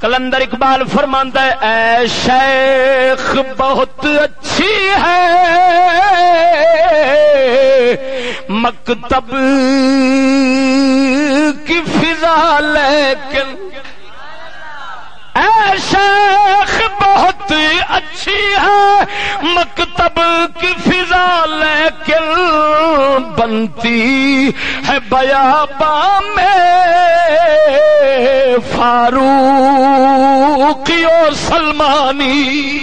کلندر اقبال فرماندہ اے شیخ، بہت اچھی ہے۔ مکتب کی فضا لیکن، اے شیخ، بہت اچھی ہے۔ مکتب کی فضا لیکن، بنتی ہے بیابا میں۔ فاروقی اور سلمانی